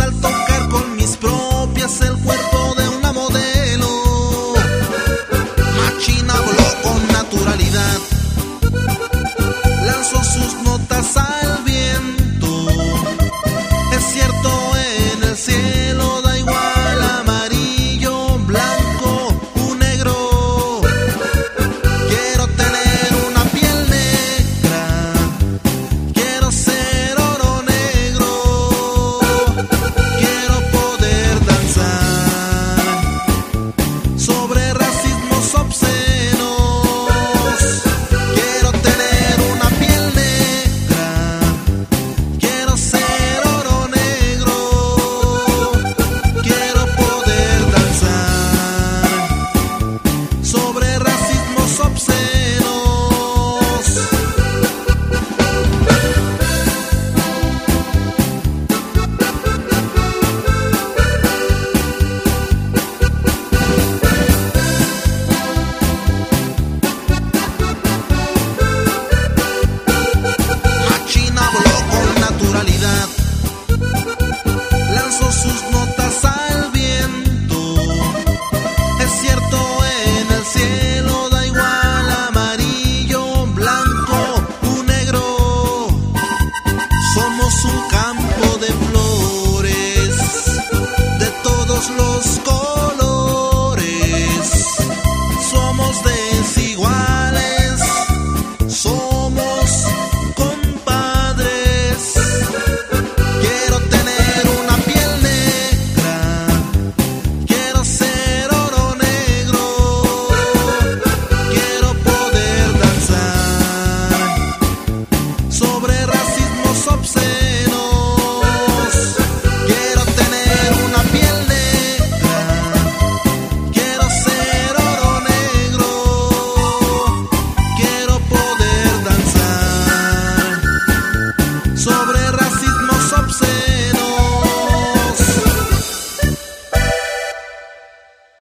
al tocar con mis propias el cuerpo de una modelo. Machina voló con naturalidad, lanzó sus su campo.